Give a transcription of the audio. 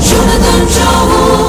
Jonathan Jones